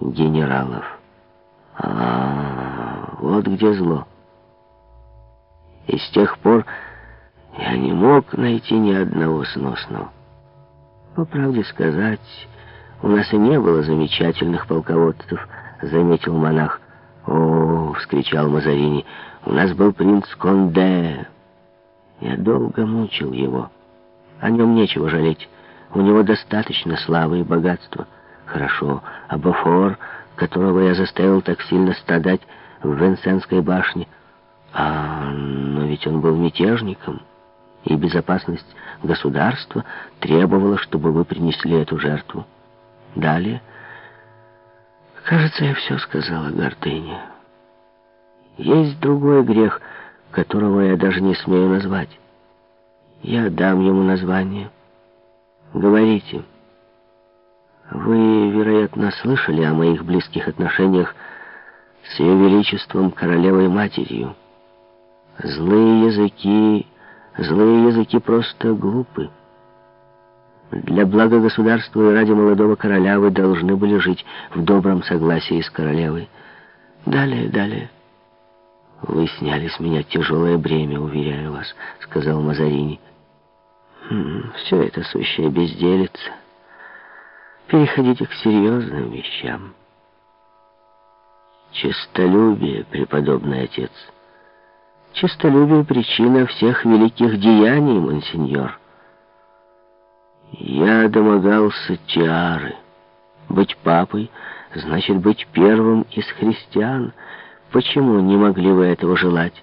генералов. А, вот где зло. И с тех пор я не мог найти ни одного сносного. По правде сказать, у нас и не было замечательных полководцев, заметил монах. «О!» — вскричал Мазарини. «У нас был принц Конде. Я долго мучил его. О нем нечего жалеть. У него достаточно славы и богатства. Хорошо, а Бофор, которого я заставил так сильно страдать в Венсенской башне, а, но ведь он был мятежником, и безопасность государства требовала, чтобы вы принесли эту жертву. Далее... Кажется, я все сказала гордыне. Есть другой грех, которого я даже не смею назвать. Я дам ему название. Говорите. Вы, вероятно, слышали о моих близких отношениях с Ее Величеством Королевой-Матерью. Злые языки, злые языки просто глупы. Для блага государства и ради молодого короля вы должны были жить в добром согласии с королевой. Далее, далее. Вы сняли с меня тяжелое бремя, уверяю вас, сказал Мазарини. Хм, все это сущая безделица. Переходите к серьезным вещам. Честолюбие, преподобный отец. Честолюбие — причина всех великих деяний, монсеньор. Я домогался тиары. Быть папой значит быть первым из христиан. Почему не могли вы этого желать?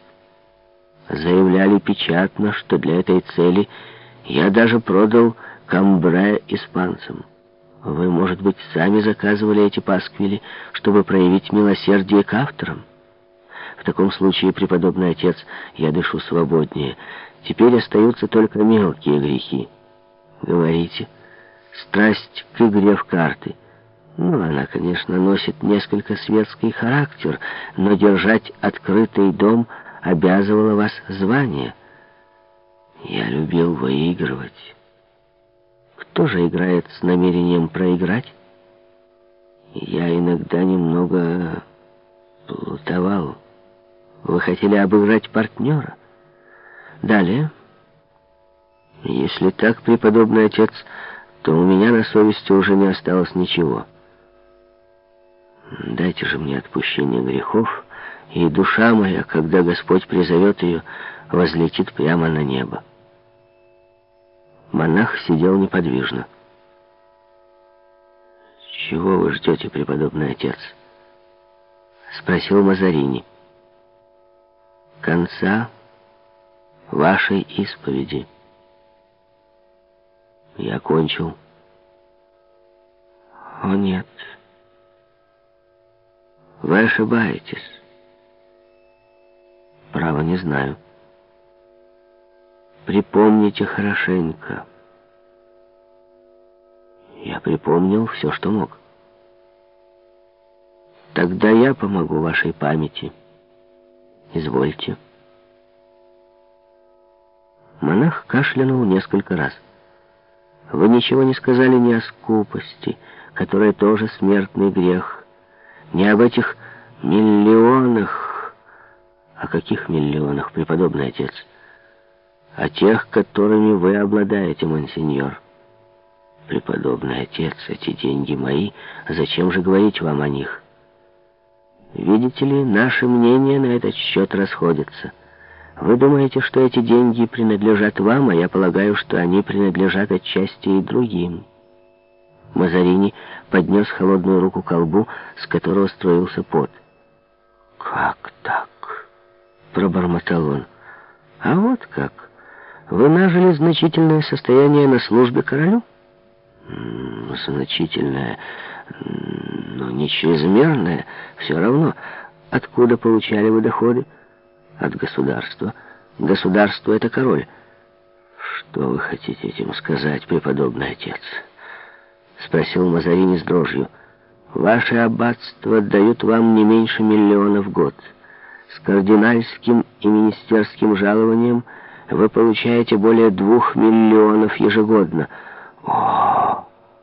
Заявляли печатно, что для этой цели я даже продал камбре испанцам. Вы, может быть, сами заказывали эти пасквили, чтобы проявить милосердие к авторам? В таком случае, преподобный отец, я дышу свободнее. Теперь остаются только мелкие грехи. Говорите, страсть к игре в карты. Ну, она, конечно, носит несколько светский характер, но держать открытый дом обязывало вас звание. Я любил выигрывать. Кто же играет с намерением проиграть? Я иногда немного плутовал. Вы хотели обыграть партнера? Далее... Если так, преподобный отец, то у меня на совести уже не осталось ничего. Дайте же мне отпущение грехов, и душа моя, когда Господь призовет ее, возлетит прямо на небо. Монах сидел неподвижно. «Чего вы ждете, преподобный отец?» — спросил Мазарини. «Конца вашей исповеди». Я кончил. О, нет. Вы ошибаетесь. Право не знаю. Припомните хорошенько. Я припомнил все, что мог. Тогда я помогу вашей памяти. Извольте. Монах кашлянул несколько раз. Вы ничего не сказали ни о скупости, которая тоже смертный грех, ни об этих миллионах. О каких миллионах, преподобный отец? О тех, которыми вы обладаете, монсеньор. Преподобный отец, эти деньги мои, зачем же говорить вам о них? Видите ли, наши мнения на этот счет расходятся. Вы думаете, что эти деньги принадлежат вам, а я полагаю, что они принадлежат отчасти и другим. Мазарини поднес холодную руку к колбу, с которого строился пот. «Как так?» — пробормотал он. «А вот как. Вы нажили значительное состояние на службе королю?» «Значительное, но не чрезмерное. Все равно. Откуда получали вы доходы?» от государства. Государство — это король. Что вы хотите этим сказать, преподобный отец? Спросил Мазарини с дрожью. Ваши аббатства дают вам не меньше миллиона в год. С кардинальским и министерским жалованием вы получаете более двух миллионов ежегодно. О,